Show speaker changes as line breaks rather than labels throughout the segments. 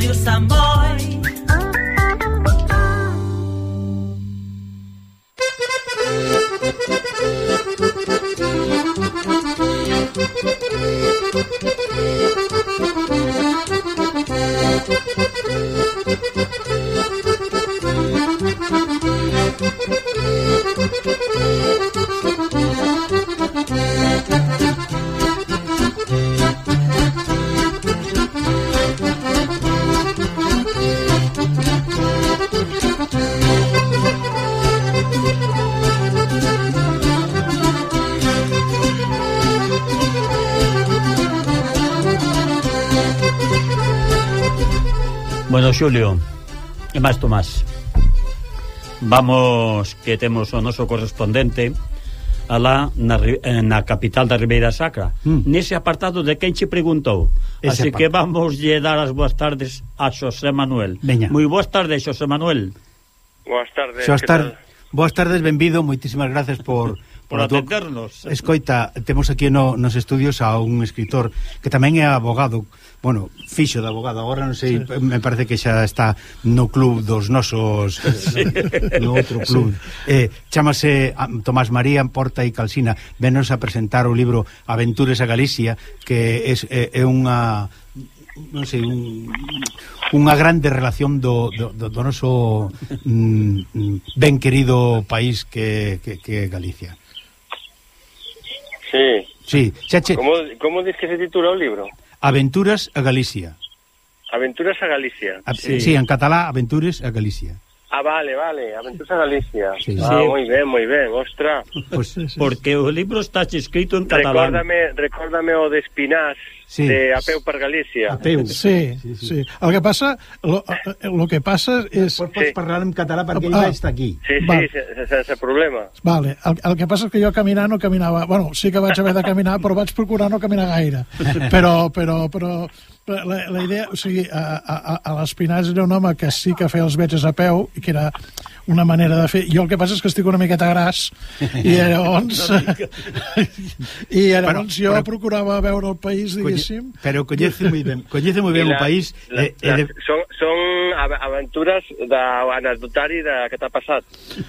Rádio Samboy.
Bueno, Xulio, e máis Tomás. Vamos que temos o noso correspondente alá na, eh, na capital da Ribeira Sacra, mm. nese apartado de quen che preguntou. Ese Así apartado. que vamos lle dar as boas tardes a Xosé Manuel.
Veña.
Moi boas tardes, Xosé Manuel.
Boas tardes.
Boas tardes. Boas tardes, benvido, moitísimas gracias por
Por atendernos.
Escoita, temos aquí no, nos estudios a un escritor que tamén é abogado, bueno, fixo de abogado, agora non sei, sí. me parece que xa está no club dos nosos, sí. no outro club. Sí. Eh, chámase ah, Tomás María Porta e Calsina, venos a presentar o libro Aventuras a Galicia, que é, é, eh, é unha non sei, un, unha grande relación do, do, do, do noso mm, mm ben querido país que, que, que é Galicia.
Sí.
Sí, xa che...
Como, como diz que se titula o libro?
Aventuras a Galicia.
Aventuras a Galicia.
A, sí. sí, en catalá, Aventuras a Galicia.
Ah, vale, vale, Aventuras a Galicia.
Sí,
ah,
sí.
moi ben, moi ben, ostra.
Pues, porque o libro está escrito en catalán.
Recórdame, recórdame o de Espinás, sí. de Apeu per Galícia.
Apeu. Sí, sí, sí, sí. El que passa, lo, lo que passa és...
Pots, pots sí. parlar en català perquè ah, ell està aquí.
Sí, sí, sense, problema.
Vale, el, el que passa és que jo caminar no caminava... Bueno, sí que vaig haver de caminar, però vaig procurar no caminar gaire. Però, però, però la, la idea, o sigui, a, a, a l'Espinàs era un home que sí que feia els vetges a peu i que era una manera de fer. Jo el que passa és que estic una miqueta gras i llavors i llavors jo però, procurava veure el país, diguéssim.
Però coñece moi ben, coñece ben la, o país.
La, eh, la, de... Son, son aventures d'anecdotari de, que t'ha passat.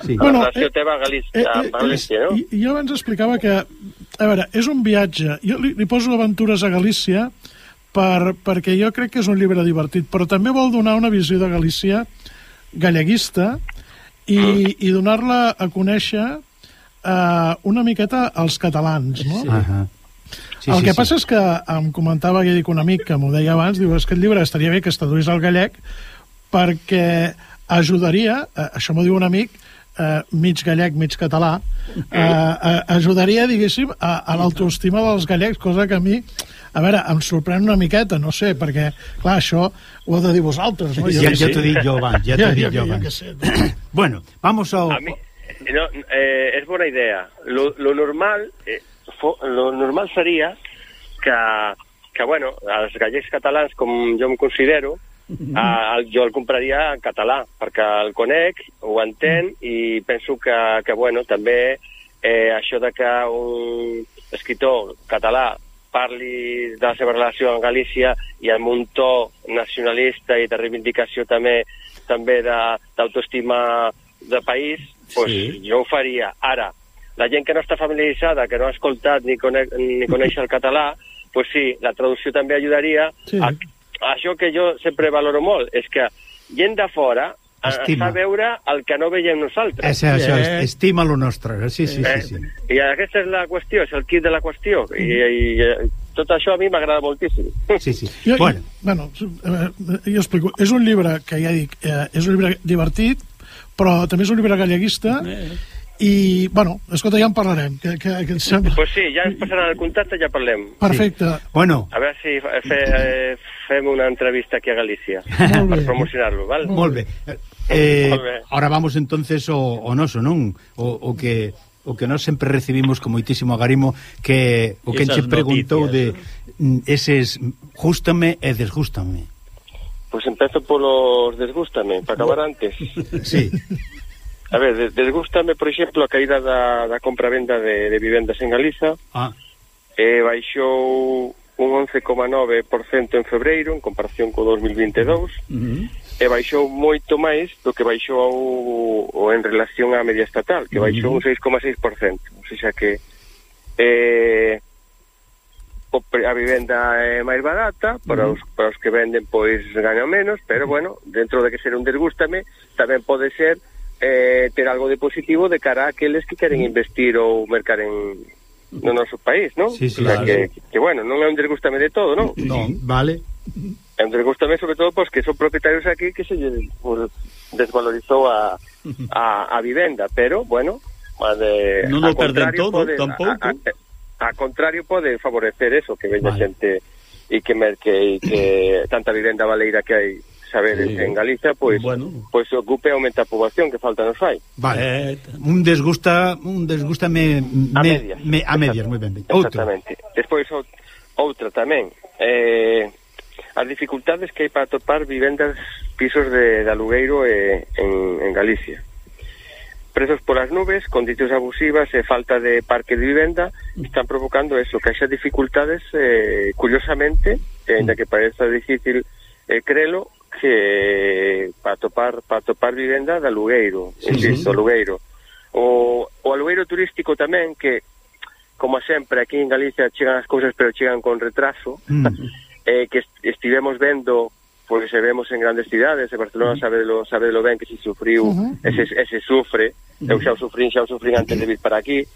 Sí. Bueno, la relació eh, teva a Galícia, eh, eh, Galícia no?
I, jo abans explicava que, a veure, és un viatge. Jo li, li poso aventures a Galícia per, perquè jo crec que és un llibre divertit, però també vol donar una visió de Galícia galleguista i, i donar-la a conèixer eh, una miqueta als catalans, no?
Sí. Uh -huh.
Sí, el sí, que sí. passa és que em comentava, ja dic, un amic que m'ho deia abans, diu, és que el llibre estaria bé que es traduís al gallec perquè ajudaria, eh, això m'ho diu un amic, eh, mig gallec, mig català, eh, eh, ajudaria, diguéssim, a, a l'autoestima dels gallecs, cosa que a mi a veure, em sorprèn una miqueta, no sé, perquè, clar, això ho heu de dir vosaltres, no?
Jo, ja, ja t'ho dic jo abans, ja t'ho dic jo abans. Sé, no? Bueno, vamos a...
a mi, no, eh, és bona idea. Lo, lo normal eh, fo, lo normal seria que, que, bueno, els gallecs catalans, com jo em considero, Uh, jo el compraria en català, perquè el conec, ho entén, i penso que, que bueno, també eh, això de que un escriptor català parli de la seva relació amb Galícia i amb un to nacionalista i de reivindicació també també d'autoestima de, de país, pues, sí. jo ho faria. Ara, la gent que no està familiaritzada, que no ha escoltat ni, conec, ni coneix el català, pues sí, la traducció també ajudaria. Sí. A, a això que jo sempre valoro molt és que gent de fora Estima. fa veure el que no veiem nosaltres.
Això, això, eh? estima lo nostre. Sí, sí, eh? sí, sí.
I aquesta és la qüestió, és el kit de la qüestió. Mm. I, i, i tot això a mi m'agrada moltíssim.
Sí, sí.
Jo, bueno. Bueno, eh, eh, jo explico. És un llibre que ja dic, eh, és un llibre divertit, però també és un llibre galleguista, eh. i, bueno, escolta, ja en parlarem, que, que, que
em sembla... Pues sí, ja ens passaran el contacte i ja parlem.
Perfecte. Sí.
Bueno.
A veure si fe, eh, fem una entrevista aquí a Galícia per promocionar-lo, val?
Molt bé. Eh, Molt bé. Ahora vamos entonces o, o noso, non? O, o que o que nós sempre recibimos con moitísimo agarimo que o que enche preguntou de de eh. eses gústame e desgústame.
Pois pues empezo polos desgústame, para acabar antes.
sí.
A ver, desgústame, por exemplo, a caída da, da compra-venda de, de vivendas en Galiza.
Ah.
Eh, baixou un 11,9% en febreiro en comparación co 2022 uh -huh. e baixou moito máis do que baixou ao, ao, en relación á media estatal, que baixou uh -huh. un 6,6%, ou seja que eh, a vivenda é máis barata para os, para os que venden pois gañan menos, pero bueno, dentro de que ser un desgústame, tamén pode ser eh, ter algo de positivo de cara a aqueles que queren investir ou mercar en, no noso país, non?
Sí, sí,
claro. que, que, bueno, non é un desgústame de todo, non?
Non, vale.
É un desgústame sobre todo pois que son propietarios aquí que se pues, desvalorizou a, a, a vivenda, pero, bueno, a de,
non o perden todo, pode, tampouco. A,
a, a contrario pode favorecer eso, que veña vale. xente e que, merque que, que tanta vivenda valeira que hai saberes sí. en Galicia, pois bueno. pois ocupe aumenta a poboación que falta nos fai.
Vale, eh, un desgusta, un desgusta me, me
a medias,
me, a medias moi ben.
Exactamente. Outro. Despois outra tamén, eh as dificultades que hai para topar vivendas pisos de, de alugueiro eh, en, en Galicia prezos polas nubes, condicións abusivas e falta de parque de vivenda están provocando eso, que haxa dificultades eh, curiosamente, e ainda que mm. pareza difícil eh, crelo, que para topar para topar vivenda de alugueiro, sí, insisto, sí. alugueiro. O, o alugueiro turístico tamén que como sempre aquí en Galicia chegan as cousas pero chegan con retraso, mm. eh, que estivemos vendo porque se vemos en grandes cidades, e Barcelona sabe lo, sabe lo ben que se sufriu, uh -huh. ese, ese sufre, eu xa o sufrín, xa o sufrín antes de vir para aquí,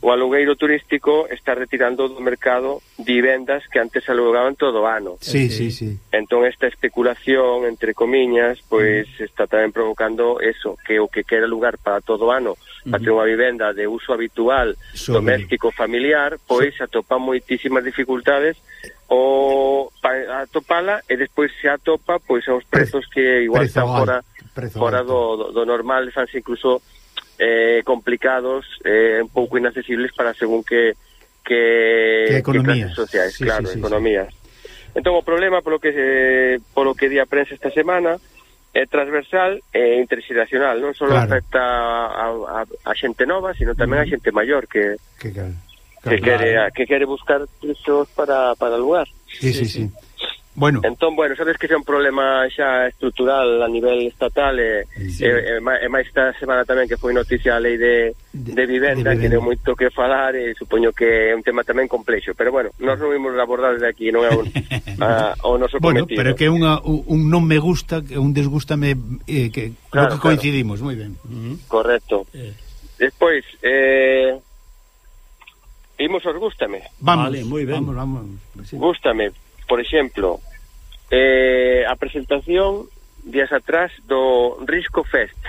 o alugueiro turístico está retirando do mercado vivendas que antes alugaban todo o ano.
Sí, sí, sí.
Entón esta especulación, entre comiñas, pois pues, está tamén provocando eso, que o que queda lugar para todo o ano, para ter unha vivenda de uso habitual, Sobre. doméstico, familiar, pois pues, atopa moitísimas dificultades o para atopala e despois se atopa pois aos prezos que igual Prezo están fora, fora do, do normal, fanse incluso eh, complicados, eh, un pouco inaccesibles para según que que,
que, economías.
que clases sociais, sí, claro, sí, sí, economías. Sí. Entón o problema polo que eh, polo que di a prensa esta semana é transversal e interxeracional, non só claro. afecta a, a, a xente nova, sino tamén mm. a xente maior que
que, claro.
que, claro. quere, que quere buscar pisos para, para o lugar.
Sí, sí, sí. sí. sí. Bueno.
Entón, bueno, sabes que é un problema xa estructural a nivel estatal e, sí. e, e, e máis esta semana tamén que foi noticia a lei de, de, de, vivenda, de vivenda que deu moito que falar e supoño que é un tema tamén complexo pero bueno, nós non vimos abordar desde aquí non é un, a, o noso
bueno,
cometido Bueno,
pero que é unha, un non me gusta un desgústame eh, que, claro, que coincidimos, claro. moi ben uh
-huh. Correcto eh. Despois, eh, imos os gústame
Vamos, vale, moi ben. vamos, vamos.
Sí. Gústame por exemplo, eh, a presentación días atrás do Risco Fest.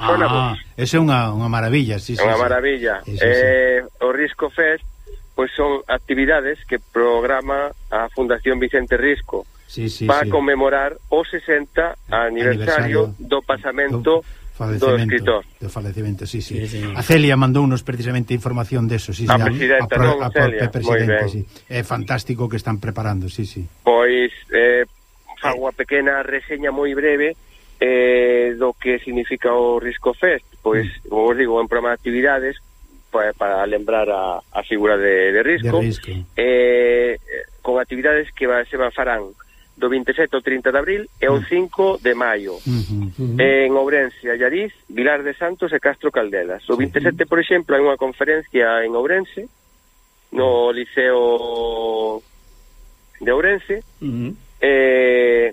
Ah, ese é unha, unha maravilla, sí, sí.
Unha
sí.
maravilla. Sí, sí, eh, sí. O Risco Fest pois son actividades que programa a Fundación Vicente Risco
sí, sí,
para
sí.
conmemorar o 60 eh, aniversario, aniversario do pasamento do falecemento, do escritor.
Do falecemento, sí, sí. sí, sí. A Celia mandounos precisamente información deso, sí,
a sí. Presidenta, a, presidenta, non, a, Celia. a presidenta,
sí. É fantástico que están preparando, sí, sí.
Pois, eh, eh. fago a pequena reseña moi breve eh, do que significa o Risco Fest. Pois, mm. como vos digo, en un programa de actividades para, para lembrar a, a figura de, de Risco.
De risco.
Eh, eh con actividades que se van farán do 27 ao 30 de abril e o 5 mm. de maio. Uh -huh, uh -huh. En Ourense, Allariz, Vilar de Santos e Castro Caldelas. O 27, por exemplo, hai unha conferencia en Ourense, no Liceo de Ourense, uh -huh. eh,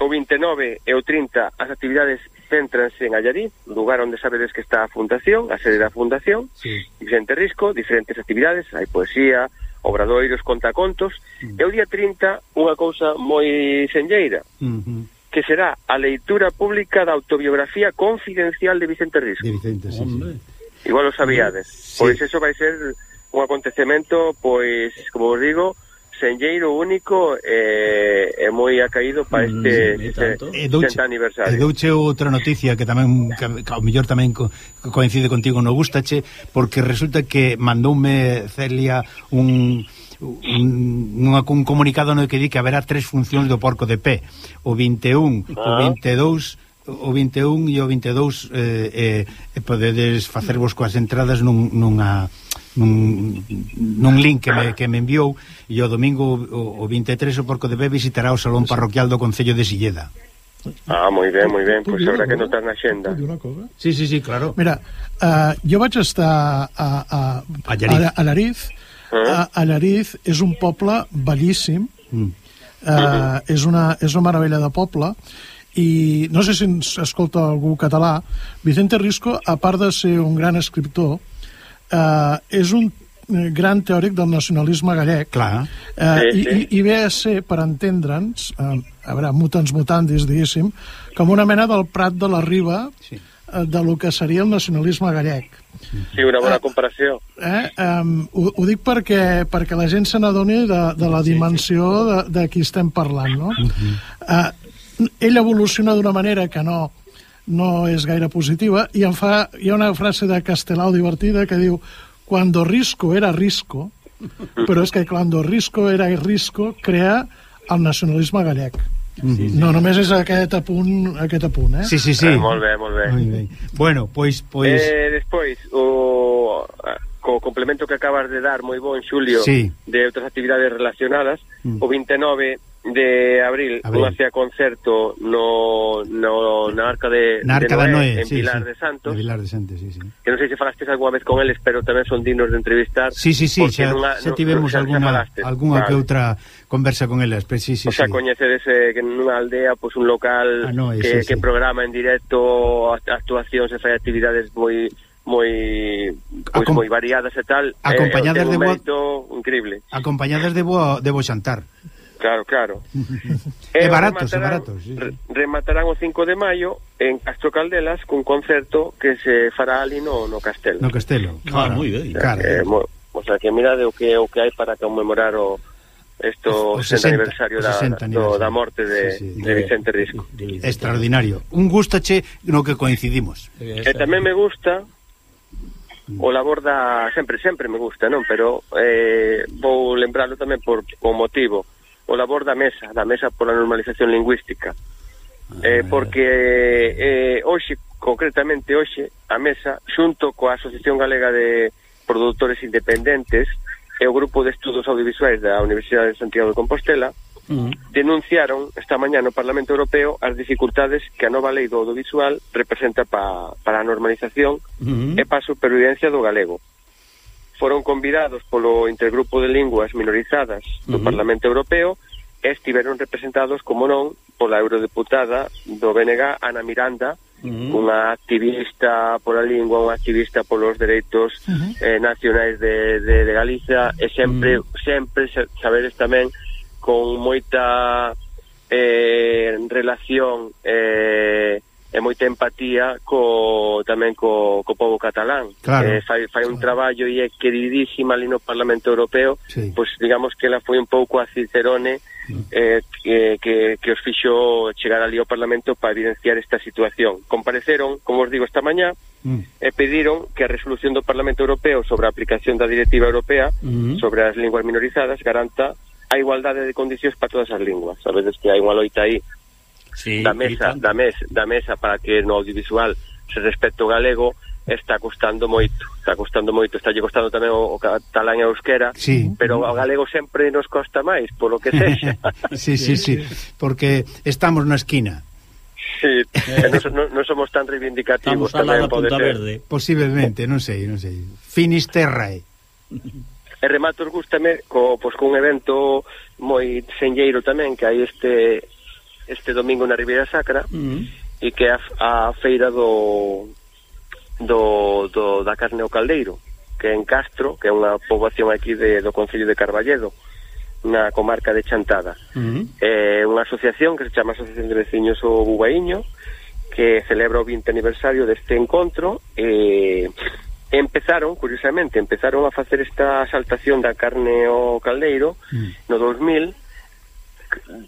o 29 e o 30 as actividades céntranse en Allariz, lugar onde sabedes que está a fundación, a sede da fundación, sí. Vicente Risco, diferentes actividades, hai poesía, obradoiros, contacontos, mm. e o día 30 unha cousa moi senlleira, mm -hmm. que será a leitura pública da autobiografía confidencial de Vicente Risco.
De Vicente, sí, sí.
Igual o sabíades. Sí. Pois eso vai ser un acontecemento, pois, como vos digo, senlleiro único eh, e, e moi acaído para este, mm, este 60 aniversario.
E douche outra noticia que tamén que, que ao mellor tamén co, coincide contigo no gustache, porque resulta que mandoume Celia un un, un, un comunicado no que di que haberá tres funcións do porco de pé, o 21, ah. o 22 o 21 e o 22 eh, eh, eh, podedes facervos coas entradas nun, nunha nun, nun link que me, que me enviou e o domingo o, o 23 o Porco de B visitará o Salón Parroquial do Concello de Silleda.
Ah, moi ben, moi ben, pois pues habrá que notar na xenda eh?
Sí, sí, sí, claro.
Mira, eh, uh, yo vaig estar a, a, a, eh? a, a Lariz uh -huh. a, a Lariz és un poble bellíssim. Mm. uh, uh -huh. és, una, és una meravella de poble. I no sé si ens escolta algú català. Vicente Risco, a part de ser un gran escriptor eh, és un gran teòric del nacionalisme gallec.
Clar.
Eh, sí, sí. I, I ve a ser, per entendre'ns, eh, a veure, mutants mutandis, diguéssim, com una mena del Prat de la Riba sí. eh, de lo que seria el nacionalisme gallec.
Sí, una bona comparació.
Eh, eh, ho, ho dic perquè, perquè la gent se n'adoni de, de la dimensió de, de qui estem parlant, no? Uh -huh. eh, ell evoluciona d'una manera que no, no és gaire positiva, i em fa, hi ha una frase de Castelau divertida que diu «Cuando Risco era Risco», però és que «Cuando Risco era Risco» crea el nacionalisme gallec. Sí, sí. No, només és aquest apunt, aquest apunt, eh?
Sí, sí, sí.
Eh, molt bé, molt bé. Muy
bé. Bueno, pois... pois...
Eh, despois, o, co complemento que acabas de dar, moi bon, Xulio, sí. de outras actividades relacionadas, mm. o 29 de abril, abril. unha concerto no, no, na Arca de,
na Arca
de
Noé, Noé
en
sí,
Pilar
sí,
de Santos.
De Pilar de Santos, sí, sí.
Que non sei se falastes algunha vez con eles, pero tamén son dignos de entrevistar.
Sí, sí, sí, xa, nunha, xa tivemos no, alguna, alguna vale. que outra conversa con eles, pero sí, sí,
O sea,
sí.
coñecedes eh, que nunha aldea, pois pues, un local ah, no, que, sí, que sí. programa en directo actuacións e fai actividades moi moi pois Acom moi variadas e tal.
Eh, acompañadas
eh,
de boa...
increíble.
Acompañadas de boa de bo xantar.
Claro, claro.
Eh, é barato, é barato. Sí,
sí. Rematarán o 5 de maio en Castro Caldelas cun concerto que se fará ali no, no Castelo.
No Castelo.
Claro, ah, moi ben.
Claro. Eh, mo, o sea, que mirade o que o que hai para conmemorar o esto o 60, aniversario, o 60 da, aniversario. Do, da morte de, sí, sí. de Vicente Risco.
Extraordinario. Un gustache no que coincidimos.
E eh, tamén me gusta o labor da sempre sempre me gusta, non, pero eh, vou lembrarlo tamén por o motivo o labor da mesa, da mesa pola normalización lingüística. Ah, eh, porque eh, hoxe, concretamente hoxe, a mesa, xunto coa Asociación Galega de Produtores Independentes e o Grupo de Estudos Audiovisuais da Universidade de Santiago de Compostela, uh -huh. denunciaron esta mañá no Parlamento Europeo as dificultades que a nova lei do audiovisual representa pa, para a normalización uh -huh. e para a supervivencia do galego foron convidados polo Intergrupo de Linguas Minorizadas do uh -huh. Parlamento Europeo e estiveron representados, como non, pola eurodeputada do BNG, Ana Miranda, uh -huh. unha activista pola lingua, unha activista polos dereitos uh -huh. eh, nacionais de, de, de Galicia, e sempre, uh -huh. sempre saberes tamén con moita eh, relación eh, e moita empatía co tamén co, co povo catalán.
Claro.
Eh, fai, fai un traballo e é queridísima ali no Parlamento Europeo, sí. pois digamos que ela foi un pouco a Cicerone mm. eh, que, que, que os fixo chegar ali ao Parlamento para evidenciar esta situación. Compareceron, como os digo, esta mañá mm. e pediron que a resolución do Parlamento Europeo sobre a aplicación da Directiva Europea mm. sobre as linguas minorizadas garanta a igualdade de condicións para todas as linguas. Sabedes que hai unha loita aí sí, da mesa da mesa, da mesa para que no audiovisual se respecto galego está costando moito, está costando moito, está lle costando tamén o, o catalán e o euskera,
sí.
pero ao galego sempre nos costa máis, polo que sexa.
sí, sí, sí, porque estamos na esquina.
Sí, eh. non no, somos tan reivindicativos
estamos tamén pode ser. Verde.
Posiblemente, non sei, non sei. Finisterrae.
E remato gustame co, pois, cun evento moi senlleiro tamén que hai este este domingo na Ribeira Sacra uh -huh. e que é a, a feira do, do, do da carne ao caldeiro que é en Castro, que é unha poboación aquí de, do Concello de Carballedo na comarca de Chantada uh -huh. é unha asociación que se chama Asociación de Veciños o Bubaíño que celebra o 20 aniversario deste encontro e empezaron, curiosamente, empezaron a facer esta saltación da carne ao caldeiro mm. no 2000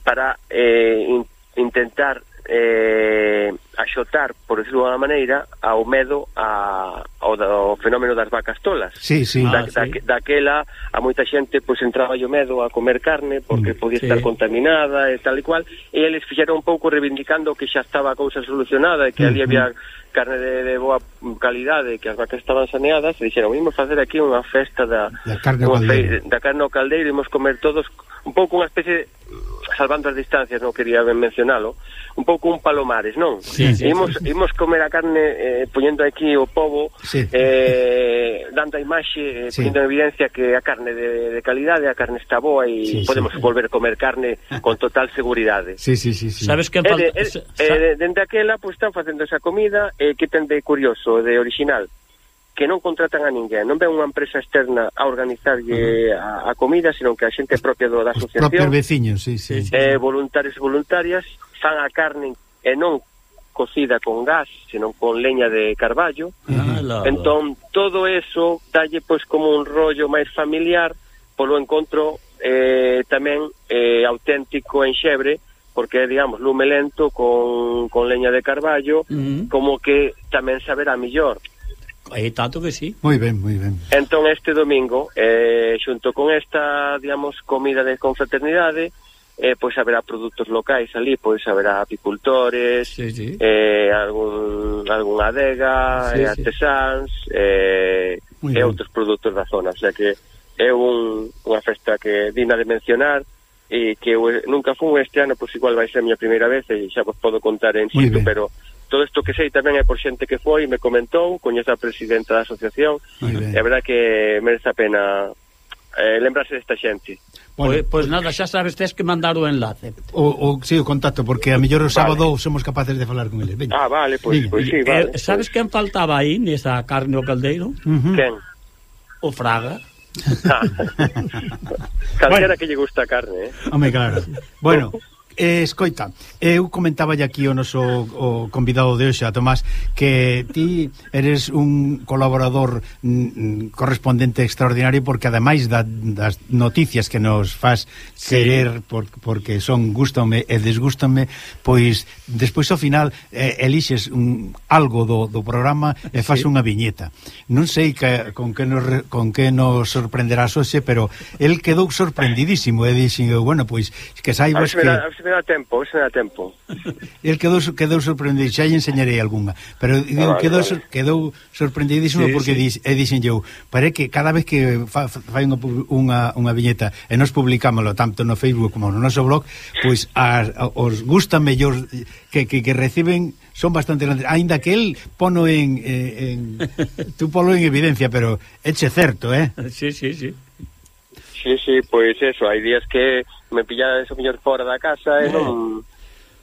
para eh, in, intentar eh, axotar, por decirlo de maneira, ao medo a, ao, ao fenómeno das vacas tolas.
Sí, sí.
Da,
ah,
da,
sí.
Daquela, a moita xente pois entraba o medo a comer carne porque mm, podía sí. estar contaminada e tal e cual, e eles fixeron un pouco reivindicando que xa estaba a cousa solucionada e que mm, ali había carne de, de boa calidade que as vacas estaban saneadas e dixeron, vimos facer aquí unha festa da,
da carne, unha
da carne ao caldeiro, imos comer todos un pouco unha especie salvando as distancias, non quería ben mencionalo, un pouco un palomares, non?
Sí, sí,
imos,
sí.
imos comer a carne eh, poñendo aquí o povo,
sí.
eh, dando a imaxe, eh,
sí.
poñendo en evidencia que a carne de, de calidade, a carne está boa e
sí,
podemos sí. volver a comer carne con total seguridade.
Sí, sí, sí. sí.
Sabes que...
Eh, eh, eh, dende aquela, pois, pues, están facendo esa comida eh, que ten de curioso, de original que non contratan a ninguén, non ven unha empresa externa a organizarlle uh -huh. a, a comida, senón que a xente propia do, da asociación.
Os propios veciños, sí, sí.
Eh, voluntarios e voluntarias fan a carne e non cocida con gas, senón con leña de carballo.
Ah,
entón, todo eso dalle pois como un rollo máis familiar polo encontro eh, tamén eh, auténtico en xebre, porque é, digamos, lume lento con, con leña de carballo,
uh -huh.
como que tamén saberá millor.
Eh, tanto que sí.
Moi ben, moi ben.
Entón este domingo, eh, xunto con esta, digamos, comida de confraternidade, eh, pois haberá produtos locais ali, pois haberá apicultores,
sí, sí.
Eh, algún, algún adega,
sí,
eh, artesáns, eh,
muy
e
ben.
outros produtos da zona, o sea que é un, unha festa que digna de mencionar, e que eu eh, nunca fun este ano, pois igual vai ser a miña primeira vez e xa vos podo contar en
sitio,
pero todo isto que sei tamén é por xente que foi, e me comentou, coñece a presidenta da asociación, é verdad que merece a pena eh, lembrarse desta xente.
Pois, bueno,
pois, pois nada, xa sabes, tes que mandar o enlace.
O, o, sí, o contacto, porque a mellor o sábado somos capaces de falar con eles. Veña.
Ah, vale, pois, pois sí, eh, vale.
Eh, sabes pues. quen faltaba aí nesa carne ao caldeiro?
Uh -huh.
Quen?
O Fraga.
Ah. Calquera bueno. que lle gusta a carne, eh?
Home, claro. Bueno, Eh, escoita, eu comentaba aquí o noso o convidado de hoxe, a Tomás, que ti eres un colaborador mm, mm, correspondente extraordinario porque ademais da, das noticias que nos faz sí. querer por, porque son gustame e desgústame, pois despois ao final eh, elixes un, algo do, do programa e faz
sí.
unha viñeta. Non sei que, con que nos con que nos sorprenderás hoxe, pero el quedou sorprendidísimo e dixen, bueno, pois que saibas que
se me dá tempo, se me dá tempo.
El quedou, quedou sorprendido, xa lle enseñarei algunha, pero ah,
vale,
quedou,
vale.
quedou sorprendidísimo
sí,
porque
sí.
Dis, e dixen eu, pare que cada vez que fa, fai unha, unha, unha viñeta e nos publicámoslo tanto no Facebook como no noso blog, pois as, os gusta mellor que, que, que reciben son bastante grandes, aínda que el pono en, eh, en, en tú polo en evidencia, pero eche certo, eh?
Sí, sí, sí.
Sí, sí, pois pues eso, hai días que me pillades o mellor fora da casa e non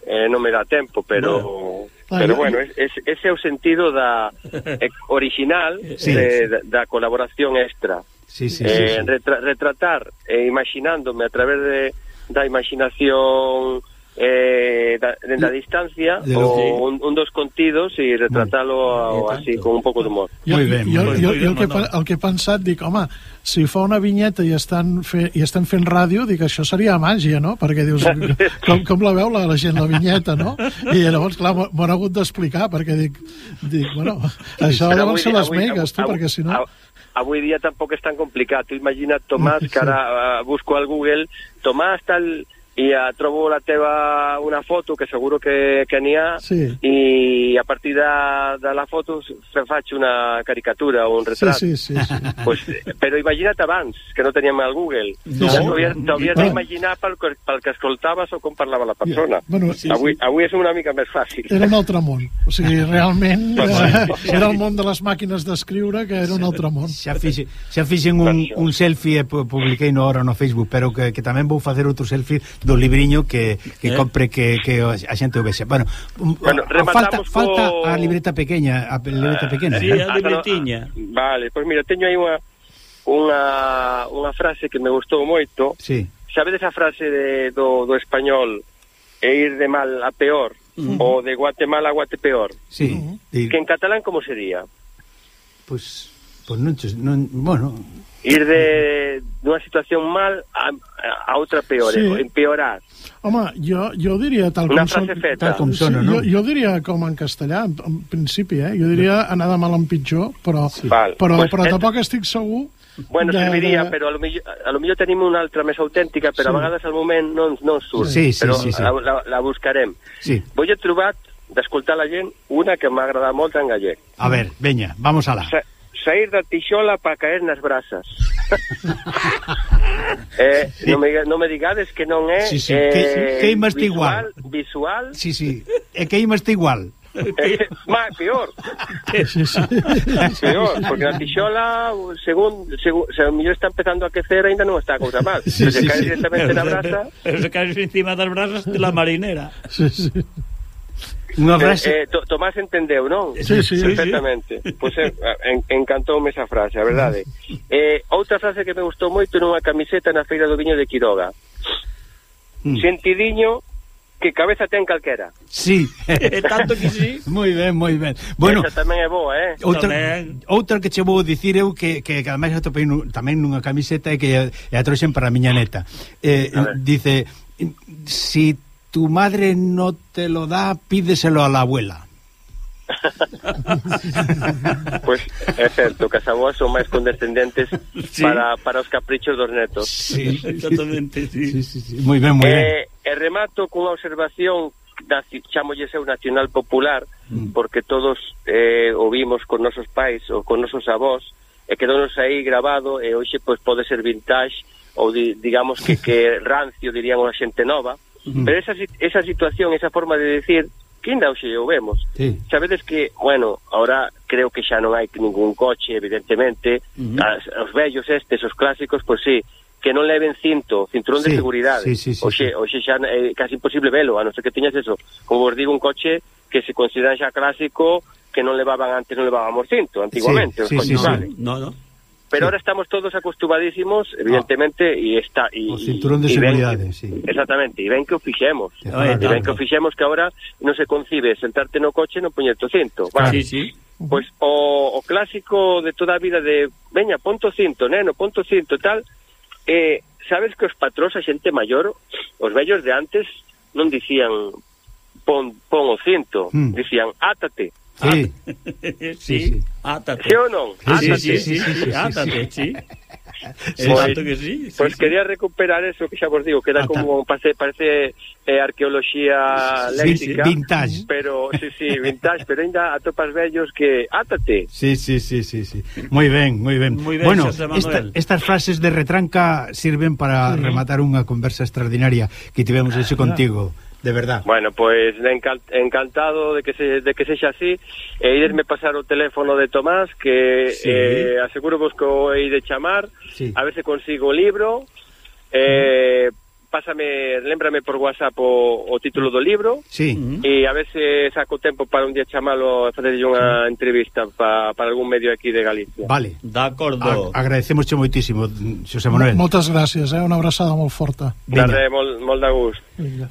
eh. eh, non me dá tempo, pero
bueno.
pero bueno, es, es, ese é o sentido da eh, original
sí,
de, sí. da colaboración extra.
Sí, sí,
eh,
sí, sí.
Retra, retratar e eh, imaginándome a través de da imaginación eh, da, de, da distancia
De lo que-
o un, un dos contidos e retratalo
Moi.
así con un pouco de humor.
Jo,
Molt bé,
jo,
molt
jo,
Molt
jo el, que, el que he pensat, dic, home, si fa una vinyeta i estan, fe, i estan fent ràdio, dic, això seria màgia, no? Perquè dius, com, com la veu la, la gent, la vinyeta, no? I llavors, clar, m'ho han hagut d'explicar, perquè dic, dic, bueno, això
Però
deuen
avui
ser les
avui-
megas, tu,
avui-
perquè si no...
av- Avui dia tampouco é tan complicado. Tu imagina Tomás, que ara uh, busco al Google, Tomás tal e a trobo la teva una foto que seguro que, que n'hi ha
Sí.
e a partir da, da la foto se faccio una caricatura o un
Sí,
retrato.
sí, sí. sí.
Pues, pero imagina't abans, que no teníem el Google.
No.
Ja
Bueno.
d'imaginar pel, que- pel que escoltaves o com parlava la persona.
Bueno,
Sí,
avui, avui és una mica més fàcil.
Era un altre món. O sigui, realment eh, era el món de les màquines d'escriure que era un altre món.
Xa fixe, xa fixen un, un selfie e pu- publiquei no ahora no Facebook, pero que, que tamén vou facer outro selfie do libriño que, que
eh?
compre que, que a xente o vexe. Bueno, mm,
bueno
falta,
co...
falta a libreta pequeña, a libreta ah, pequena.
Sí,
eh.
a ah, libretiña.
Ah, vale, pois pues mira, teño aí unha unha unha frase que me gustou moito.
Sí.
Sabedes a frase de, do, do español e ir de mal a peor uh -huh. ou de Guatemala a Guatepeor?
Sí. Mm-hmm. Uh -huh.
Que en catalán como sería?
Pois pues, pues non, non, bueno,
Ir de dunha situación mal a, a outra peor,
Sí.
sí. empeorar.
Home, jo, jo diria tal
Una
com
frase
son...
feta.
tal com
Sí,
sona, no?
jo, jo diria com en castellà, en, en principi, eh? Jo diria anar de mal en pitjor, però,
Val,
però,
pues
però
et-
tampoc estic segur
Bueno,
de-
serviría,
de-
pero a lo millor, a lo millor tenemos unha altra máis auténtica, pero
Sí.
a vegades al moment non, non surge.
Sí, sí,
pero
sí, sí.
La, la, la buscarem.
Sí.
Voy a trobar d'escoltar la gent, una que m'ha agradat molt en gallec.
A ver, veña, vamos a la.
Sa sair da tixola para caer nas brasas. eh, sí. non, me, non me digades que non é
sí, sí.
Eh,
que, queimaste
visual,
igual.
Visual.
Sí, sí. E queimaste igual.
Eh, má, peor.
Sí, sí.
Peor, porque a tixola, según, según se o millón está empezando a quecer, ainda non está a cousa mal.
Sí,
se
sí,
cae
sí.
directamente na brasa...
Pero se caes encima das brasas de la marinera.
Sí, sí.
Unha
eh,
frase...
Eh, eh, to, Tomás entendeu, non?
Sí, sí,
Perfectamente. Sí. Pois pues, eh, en, encantoume esa frase, a verdade. Eh, outra frase que me gustou moito nunha camiseta na Feira do Viño de Quiroga.
Mm.
Sentidiño que cabeza ten calquera.
Sí,
eh, tanto que sí.
moi ben, moi ben. Bueno,
Esa tamén é boa, eh?
Outra,
tamén.
outra que che vou dicir eu que, que, que ademais atopei nu, tamén nunha camiseta e que a, a trouxen para a miña neta. Eh, dice, si tu madre no te lo da, pídeselo a la abuela.
pois pues, é certo que as avoas son máis condescendentes
sí.
para, para os caprichos dos netos.
Sí,
exactamente, sí.
sí, sí, sí. Moi ben, moi ben.
Eh, e remato cunha observación da chamolle seu nacional popular,
mm.
porque todos eh, o vimos con nosos pais ou con nosos avós, eh, e quedounos aí grabado e hoxe pois pode ser vintage ou di, digamos que, que rancio dirían unha xente nova,
mm
Pero esa, esa situación, esa forma de decir, que ainda hoxe o vemos.
Sí.
Sabedes que, bueno, ahora creo que xa non hai ningún coche, evidentemente,
uh -huh.
As, os vellos estes, os clásicos, pois pues sí, que non leven cinto, cinturón
sí.
de seguridade.
Sí, sí, sí,
oxe,
sí.
oxe xa é casi imposible velo, a non ser que teñas eso. Como vos digo, un coche que se considera xa clásico, que non levaban antes, non levábamos cinto, antiguamente,
sí,
os
sí,
coches
sí,
vale. sí.
No, no.
Pero ahora estamos todos acostumadísimos, evidentemente, ah, e está... Y,
o cinturón de seguridade, sí.
Exactamente, e ven que o fixemos.
Ah,
e que o fixemos que ahora non se concibe sentarte no coche e non o cinto.
Claro.
Sí, sí.
Pois pues, o, o clásico de toda a vida de, veña, ponto cinto, neno, ponto cinto, tal, eh, sabes que os patrós, a xente maior, os vellos de antes, non dicían pon, pon o cinto,
mm.
dicían átate.
Sí.
sí,
sí.
átate.
Sí ou non? Átate,
sí, sí, sí,
sí,
átate, sí. Exacto que sí, sí
Pois pues
sí.
quería recuperar eso que xa vos digo, que era como parece, parece eh, arqueoloxía léxica, sí,
vintage.
pero sí, sí, vintage, pero ainda atopas vellos que átate.
Sí, sí, sí, sí, sí. Moi ben, moi ben.
Muy ben
bueno, esta, estas frases de retranca sirven para sí. rematar unha conversa extraordinaria que tivemos ese hecho contigo. Ah de verdad.
Bueno, pois pues, encantado de que se, de que sexa así. E idesme pasar o teléfono de Tomás que
sí.
eh, asegurovos que o hei de chamar,
sí.
a ver se consigo o libro. Eh, mm pásame, lembrame por WhatsApp o, o título do libro
sí.
e a ver se saco tempo para un día chamalo e facerlle unha entrevista pa, para algún medio aquí de Galicia.
Vale.
De acordo.
A, agradecemosche moitísimo, Xosé Manuel.
Moltes gracias, eh? unha abrazada moi forta.
Tarde,
mol, molt de gust.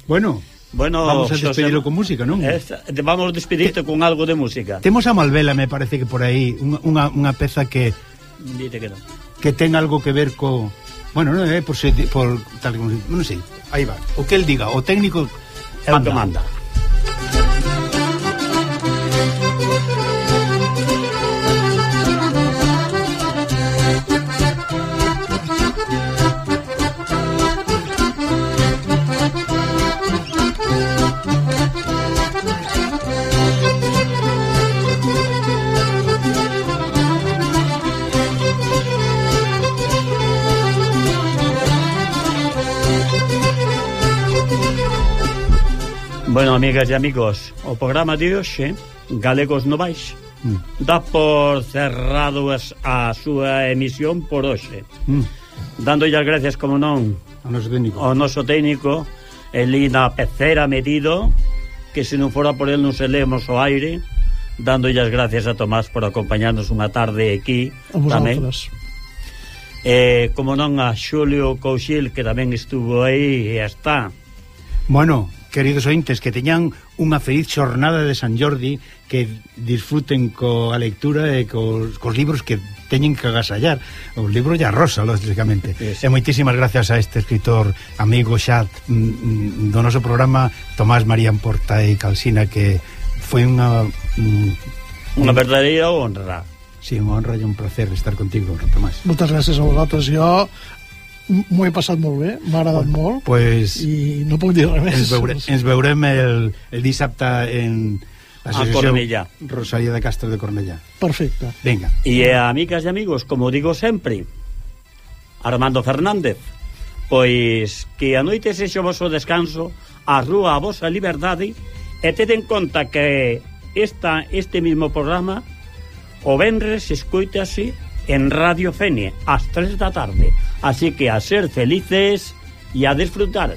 Bueno,
Bueno,
vamos a despedirlo José, con música, non?
Esta, vamos despedirte con algo de música.
Temos a Malvela, me parece que por aí, unha, unha peza que...
Dite que non.
Que ten algo que ver co... Bueno, non é por, por tal como... Non sei, aí va. O que el diga, o técnico...
É o que manda. Bueno, amigas e amigos, o programa de hoxe, Galegos Novais,
mm.
dá por cerrado as, a súa emisión por hoxe.
Mm.
Dándolle as gracias, como non,
ao noso técnico,
ao noso técnico Elina Pecera Medido, que se non fora por el non se lemos o aire, dándolle as gracias a Tomás por acompañarnos unha tarde aquí.
A
tamén. Eh, como non a Xulio Couchil, que tamén estuvo aí e está...
Bueno, queridos ointes, que teñan unha feliz xornada de San Jordi, que disfruten coa lectura e cos, cos libros que teñen que agasallar. O libro ya rosa, lógicamente.
Sí.
E moitísimas gracias a este escritor amigo xa mm, mm do noso programa, Tomás María Porta e Calcina, que foi unha... Mm,
unha verdadeira honra.
Sí, unha honra e un placer estar contigo, Tomás.
Moitas gracias a vosotros. Yo m'ho he passat molt bé, m'ha agradat
bueno,
molt
pues,
i no puc dir res més.
Ens, veure, ens veurem el, el dissabte en l'Asociació
Cornellà.
Rosalia de Castro de Cornellà.
Perfecte.
Venga.
Y eh, amigas y amigos, como digo sempre, Armando Fernández, pois que a noite sexe o vosso descanso, a rúa a vosa liberdade e tede en conta que esta, este mismo programa o venres escoitase en Radio Fene ás 3 da tarde Así que a ser felices e a disfrutar.